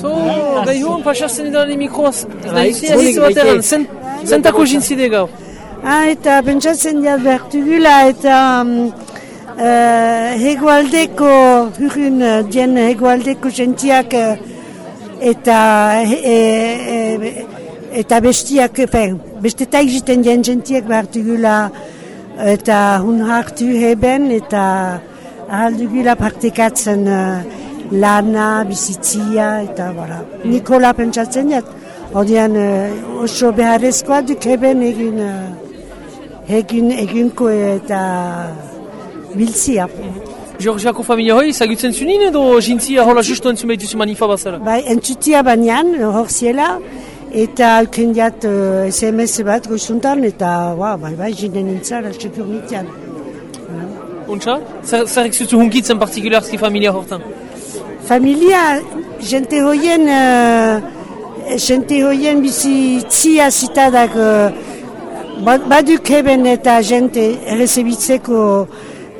So, gaihon, pasatzen dira ni mikroaz. Nahi, ez batean, zentako jintzide gaur. Ah, eta pentsatzen jat bertugula eta um, uh, hegoaldeko, hurun uh, dien hegoaldeko jentiak uh, eta e, e, eta bestiak, fen, bestetak jiten dien jentiak bertugula eta hun hartu heben eta ahaldugula praktikatzen uh, lana, bizitzia eta bara. Nikola pentsatzen jat, Odian uh, oso beharrezkoa duk heben egin uh, egin eginko eta biltzia. Georgiako familia hoi, zagutzen zunin edo jintzia hola justu entzun behituzu manifa bazara? Bai, entzutia banean, hor ziela, eta alken jat uh, SMS bat goizuntan, eta wow, bai, bai, jinen nintzar, altsekur nitian. Untsa? Zer, zer ekzutu hunkitzen partikularski familia hortan? Familia, jente hoien, uh, jente hoien bizi tzia zitadak uh, baduk heben eta jente errezebitzeko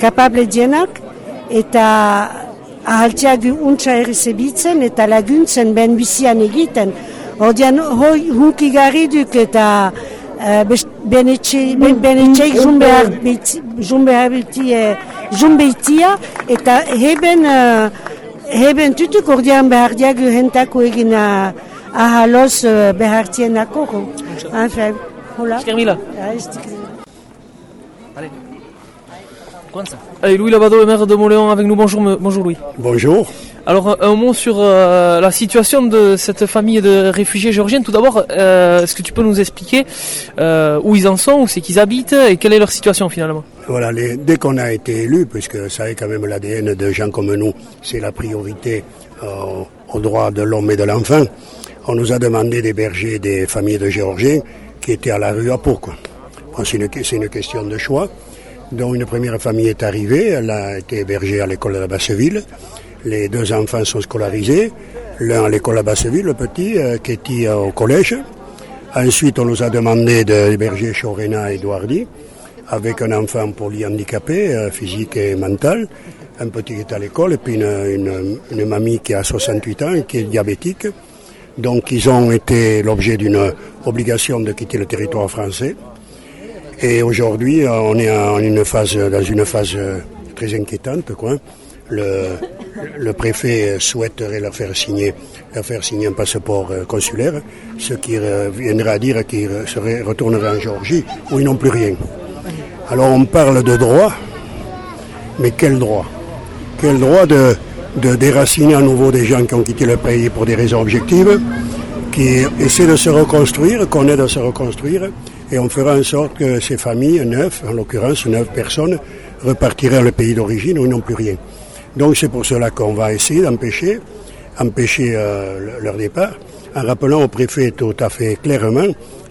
kapable dienak, eta ahaltiak untsa errezebitzen eta laguntzen ben bizian egiten. Ordean, hoi hunki garri duk eta uh, benetxeik junbeitia eta heben uh, heben tutuk ordean behar diagu hentako egin ahaloz uh, behartien akoko. Enfin, Hola? Esker mila. Estik. Allez. Louis Labado, maire de Montléon avec nous. Bonjour, bonjour Louis. Bonjour. Alors, un mot sur euh, la situation de cette famille de réfugiés géorgiens. Tout d'abord, euh, est-ce que tu peux nous expliquer euh, où ils en sont, où c'est qu'ils habitent et quelle est leur situation finalement? Voilà, dès qu'on a été élu, puisque ça est quand même l'ADN de gens comme nous, c'est la priorité aux droits de l'homme et de l'enfant, on nous a demandé d'héberger des familles de Géorgiens qui étaient à la rue à Pau. C'est, une, question de choix. Donc une première famille est arrivée, elle a été hébergée à l'école de la Basseville. Les deux enfants sont scolarisés, l'un à l'école à Basseville, le petit, euh, Ketty euh, au collège. Ensuite, on nous a demandé d'héberger Chorena et Edouardi, avec un enfant polyhandicapé, euh, physique et mental, un petit qui est à l'école, et puis une, mamie qui a 68 ans et qui est diabétique. Donc ils ont été l'objet d'une obligation de quitter le territoire français. Et aujourd'hui, on est en phase, dans une phase très inquiétante. Le, préfet souhaiterait leur faire signer, faire signer un passeport consulaire, ce qui viendra à dire qu'ils retourneraient en Géorgie où ils n'ont plus rien. Alors on parle de droit, mais quel droit? Quel droit de, déraciner à nouveau des gens qui ont quitté le pays pour des raisons objectives, qui essaient de se reconstruire, qu'on aide à se reconstruire, et on fera en sorte que ces familles, neuf, en l'occurrence neuf personnes, repartiraient le pays d'origine où ils n'ont plus rien. Donc c'est pour cela qu'on va essayer d'empêcher empêcher euh, leur départ, en rappelant au préfet tout à fait clairement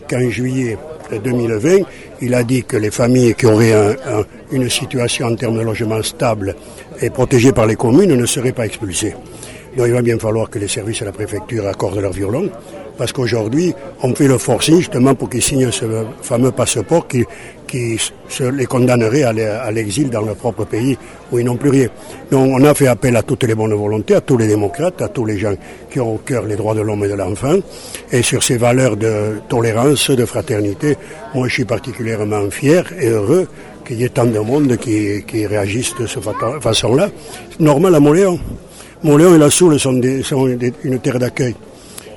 qu'en juillet 2020, il a dit que les familles qui auraient un, un, une situation en termes de logement stable et protégée par les communes ne seraient pas expulsées. Donc il va bien falloir que les services à la préfecture accordent leur violon, parce qu'aujourd'hui, on fait le forcing justement pour qu'ils signent ce fameux passeport qui, les condamnerait à l'exil dans leur propre pays où ils n'ont plus rien. Donc on a fait appel à toutes les bonnes volontés, à tous les démocrates, à tous les gens qui ont au cœur les droits de l'homme et de l'enfant. Et sur ces valeurs de tolérance, de fraternité, moi je suis particulièrement fier et heureux qu'il y ait tant de monde qui, qui réagissent de cette façon-là. Normal à Montléon. Montléon et la Soule sont, une terre d'accueil.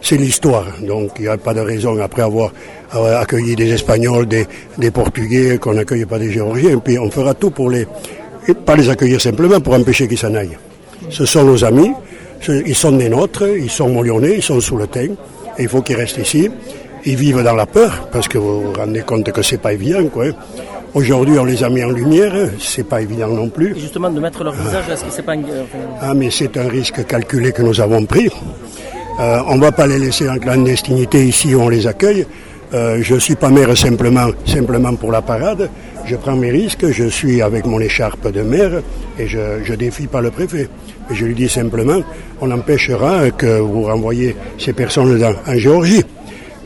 C'est l'histoire, donc il n'y a pas de raison après avoir accueilli des Espagnols, des, des Portugais, qu'on n'accueille pas des Géorgiens. Puis on fera tout pour les, et pas les accueillir simplement pour empêcher qu'ils s'en aillent. Ce sont nos amis, ils sont des nôtres, ils sont mollonnais, ils sont sous le teint, et il faut qu'ils restent ici. Ils vivent dans la peur, parce que vous vous rendez compte que c'est pas évident, quoi. Aujourd'hui, on les a mis en lumière, c'est pas évident non plus. Et justement, de mettre leur visage, est-ce que c'est pas... Ah, mais c'est un risque calculé que nous avons pris. Euh, on ne va pas les laisser en clandestinité ici où on les accueille. Euh, je ne suis pas maire simplement, simplement pour la parade. Je prends mes risques, je suis avec mon écharpe de maire et je ne défie pas le préfet. Et je lui dis simplement, on empêchera que vous renvoyez ces personnes dans, en Géorgie.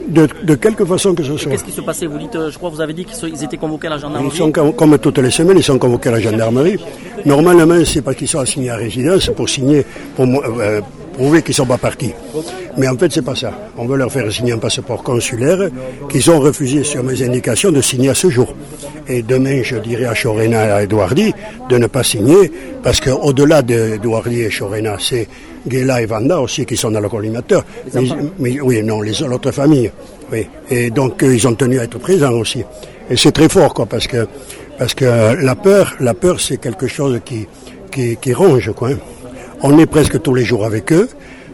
De, de, quelque façon que ce soit. Qu'est-ce qui se passait Vous dites, je crois, vous avez dit qu'ils étaient convoqués à la gendarmerie. Ils sont comme toutes les semaines, ils sont convoqués à la gendarmerie. Normalement, c'est parce qu'ils sont assignés à résidence pour signer, pour euh, prouver qu'ils ne sont pas partis. Mais en fait, c'est pas ça. On veut leur faire signer un passeport consulaire qu'ils ont refusé sur mes indications de signer à ce jour. Et demain, je dirai à Chorena et à Edouardi de ne pas signer parce qu'au-delà d'Edouardi et Chorena, c'est Gela et Vanda aussi qui sont dans le collimateur. Mais, oui, non, les autres familles. Oui. Et donc, ils ont tenu à être présents aussi. Et c'est très fort, quoi, parce que, parce que la peur, la peur, c'est quelque chose qui, qui, qui ronge, quoi. On est presque tous les jours avec eux,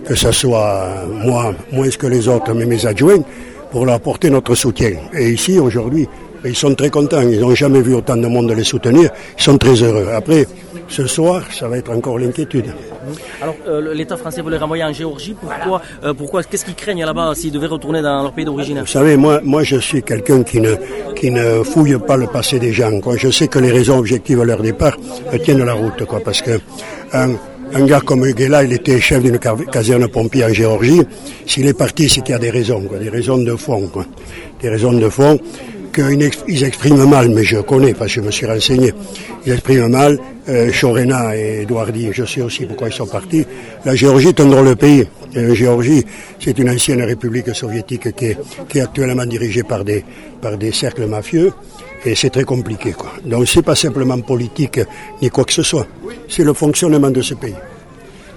que ce soit moi, moins que les autres, mais mes adjoints, pour leur apporter notre soutien. Et ici, aujourd'hui, ils sont très contents. Ils n'ont jamais vu autant de monde les soutenir. Ils sont très heureux. Après, ce soir, ça va être encore l'inquiétude. Alors, euh, l'État français veut les renvoyer en Géorgie. Pourquoi, euh, pourquoi Qu'est-ce qu'ils craignent là-bas s'ils devaient retourner dans leur pays d'origine? Vous savez, moi, moi, je suis quelqu'un qui ne, qui ne fouille pas le passé des gens. Quoi. Je sais que les raisons objectives à leur départ tiennent la route. Quoi, parce que un gars comme Huguela, il était chef d'une caserne pompier en Géorgie. S'il est parti, c'est qu'il y a des raisons, des raisons de fond. Des raisons de fond qu'ils expriment mal, mais je connais parce que je me suis renseigné. Ils expriment mal. Euh, Chorena et Edouardi, je sais aussi pourquoi ils sont partis. La Géorgie est un drôle pays. La euh, Géorgie, c'est une ancienne république soviétique qui est, actuellement dirigée par des cercles mafieux. Et c'est très compliqué. Quoi. Donc c'est pas simplement politique ni quoi que ce soit. C'est le fonctionnement de ce pays.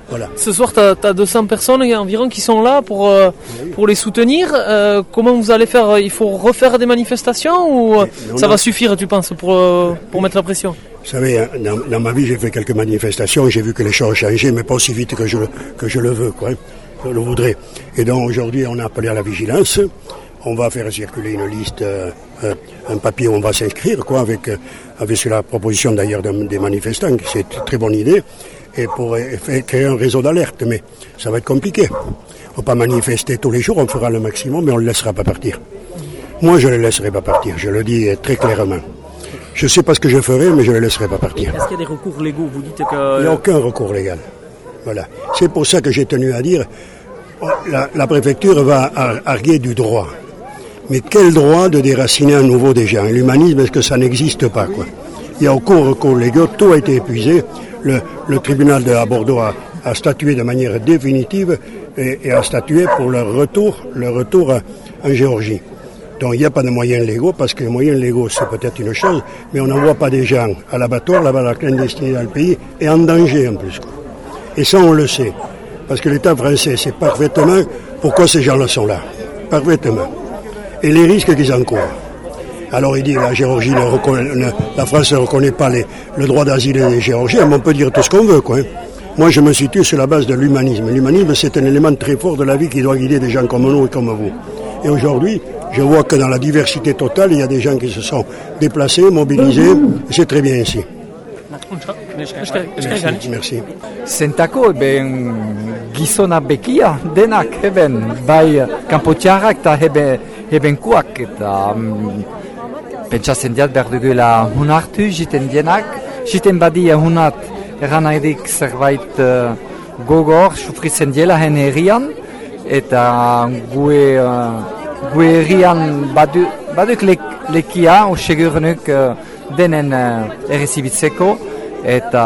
Voilà. Ce soir, tu as, 200 personnes environ qui sont là pour, euh, pour les soutenir. Euh, comment vous allez faire Il faut refaire des manifestations ou euh, ça va suffire, tu penses, pour, pour mettre la pression? Vous savez, hein, dans, ma vie, j'ai fait quelques manifestations. J'ai vu que les choses ont changé, mais pas aussi vite que je, que je le veux, quoi. Je le voudrais. Et donc aujourd'hui, on a appelé à la vigilance. On va faire circuler une liste, un papier où on va s'inscrire, quoi, avec, avec sur la proposition d'ailleurs des manifestants. C'est une très bonne idée et pour créer un réseau d'alerte. Mais ça va être compliqué. On ne va pas manifester tous les jours, on fera le maximum, mais on ne le laissera pas partir. Moi, je ne le laisserai pas partir, je le dis très clairement. Je ne sais pas ce que je ferai, mais je ne le laisserai pas partir. Est-ce qu'il y a des recours légaux? Vous dites que... Il n'y a aucun recours légal. Voilà. C'est pour ça que j'ai tenu à dire, la, préfecture va arguer du droit. Mais quel droit de déraciner à nouveau des gens L'humanisme, est-ce que ça n'existe pas quoi? Il y a aucun recours légal, tout a été épuisé le, tribunal de Bordeaux a, statué de manière définitive et, a statué pour leur retour, retour en Géorgie. Donc il n'y a pas de moyens légaux, parce que les moyens légaux, c'est peut-être une chose, mais on n'envoie pas des gens à l'abattoir, là-bas, la clandestinité dans le pays, et en danger en plus. Et ça, on le sait. Parce que l'État français sait parfaitement pourquoi ces gens-là sont là. Parfaitement. Et les risques qu'ils encourent. Alors il dit la Géorgie, la France ne reconnaît pas le droit d'asile des Géorgiens, mais on peut dire tout ce qu'on veut. Quoi. Hein. Moi je me situe sur la base de l'humanisme. L'humanisme c'est un élément très fort de la vie qui doit guider des gens comme nous et comme vous. Et aujourd'hui, je vois que dans la diversité totale, il y a des gens qui se sont déplacés, mobilisés, et c'est très bien ici. Merci. Merci. Sentako ben gizona bekia denak heben bai kanpotiarrak eta heben, hebenkuak eta pentsatzen diat behar dugula hunartu jiten dienak, jiten badia hunat eran edik zerbait uh, gogor sufritzen diela hen herrian, eta gue, uh, gue herrian badu, baduk lek, lekia, usegurnuk uh, denen uh, errezibitzeko, eta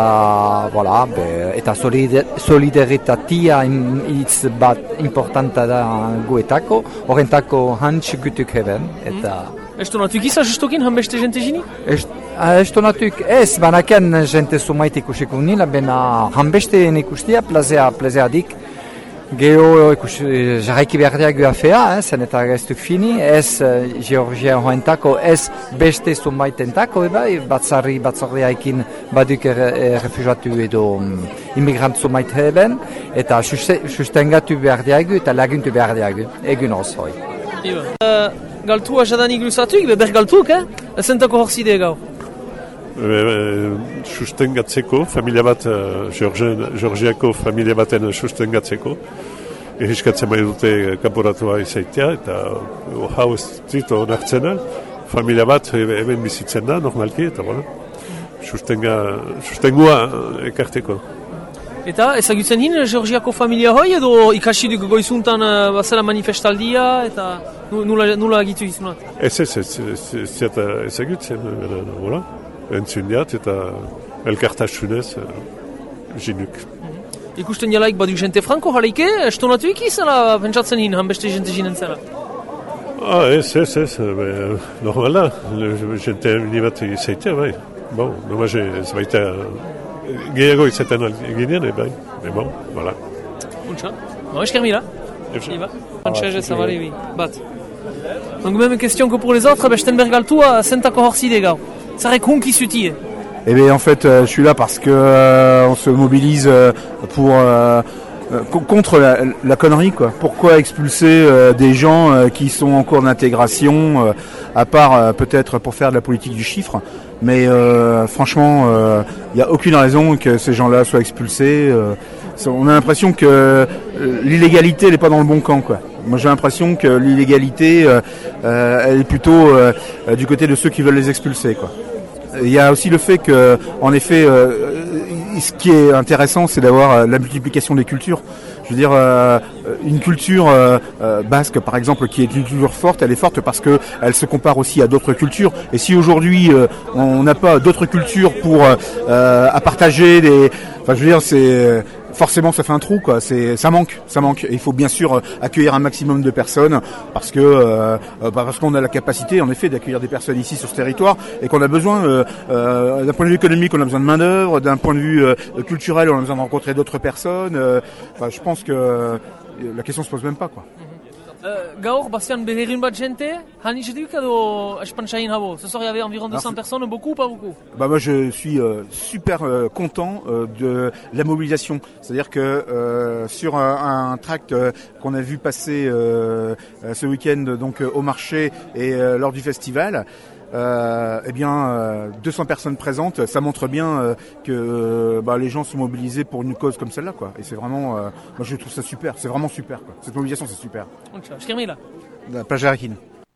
voilà, be, eta solidaritatea hitz bat importanta da guetako, horrentako hantz gutuk heben, eta... Mm. Estonatuk iza justokin, han beste jente jini? Estonatuk ez, banaken jente sumait ikusiko nila, bena han beste ikustia plazea, plazea dik. Geo ikus, jarraiki behar gu afea, eh, zen eta gaztuk fini, ez uh, Georgia hoentako, ez beste sumaitentako, eba, batzarri batzordeaikin baduk er, er, refugiatu edo um, immigrant sumait heben, eta sustengatu behar eta laguntu behar egun osoi. Uh, galtua jadanik luzatuik, be ber galtuk, eh? Ezentako horzide gau. Sustengatzeko, familia bat, Georgiako familia baten sustengatzeko. Egiskatzen bai dute kaporatua izaitea, eta hau ez zito onartzena. Familia bat hemen bizitzen da, normalki, eta bueno, sustenga, sustengua ekarteko. Eta ezagutzen hin, Georgiako familia hoi edo ikasi duk goizuntan uh, bazela manifestaldia eta nula, nula agitu izunat? Ez ez, ez, ez, ez, ez ezagutzen, voilà. entzun diat eta elkartasunez uh, jinuk. Ikusten jalaik badu jente franko jaleike, estonatu ikizela pentsatzen in, han beste jente jinen zela. Ah, ez, ez, ez, be, normala, jente bat izaitea, bai. Bon, ez baita gehiago izaten e, bai. Me bon, voilà. Untsa. Bon, esker mila. Savary, oui. Bat. Donc même question que pour les autres, Bestenberg altua, sentako horside gau. Zarek hunki sutie. Eh bien, en fait, euh, je suis là parce que euh, on se mobilise euh, pour co- contre la, connerie, quoi. Pourquoi expulser des gens qui sont en cours d'intégration, à part peut-être pour faire de la politique du chiffre, mais franchement, il n'y a aucune raison que ces gens-là soient expulsés. on a l'impression que l'illégalité n'est pas dans le bon camp, quoi. Moi, j'ai l'impression que l'illégalité, euh, euh, elle est plutôt euh, du côté de ceux qui veulent les expulser. Il y a aussi le fait que, en effet, ce qui est intéressant, c'est d'avoir la multiplication des cultures. Je veux dire, une culture basque, par exemple, qui est une culture forte, elle est forte parce que elle se compare aussi à d'autres cultures. Et si aujourd'hui on n'a pas d'autres cultures pour à partager des, enfin, je veux dire, c'est forcément ça fait un trou quoi. C'est ça manque ça manque. Il faut bien sûr euh, accueillir un maximum de personnes parce que euh, bah, parce qu'on a la capacité en effet d'accueillir des personnes ici sur ce territoire et qu'on a besoin euh, d'un point de vue économique on a besoin de main d'œuvre d'un point de vue culturel on a besoin de rencontrer d'autres personnes. Enfin, je pense que la question se pose même pas quoi gaur, bastian berrerin bat jente, han izetuk edo espantsain habo. Ce soir, il y avait environ 200 c'est- personnes, beaucoup ou pas beaucoup? Bah moi je suis euh, super euh, content euh, de la mobilisation. C'est-à-dire que euh, sur un, un tract euh, qu'on a vu passer euh, euh, ce week-end donc euh, au marché et euh, lors du festival, euh, eh bien euh, 200 personnes présentes, ça montre bien euh, que euh, bah, les gens sont mobilisés pour une cause comme celle-là quoi. Et c'est vraiment, euh, moi je trouve ça super. C'est vraiment super quoi. Cette mobilisation c'est super. Untsa, esker mila. La Page Arakin.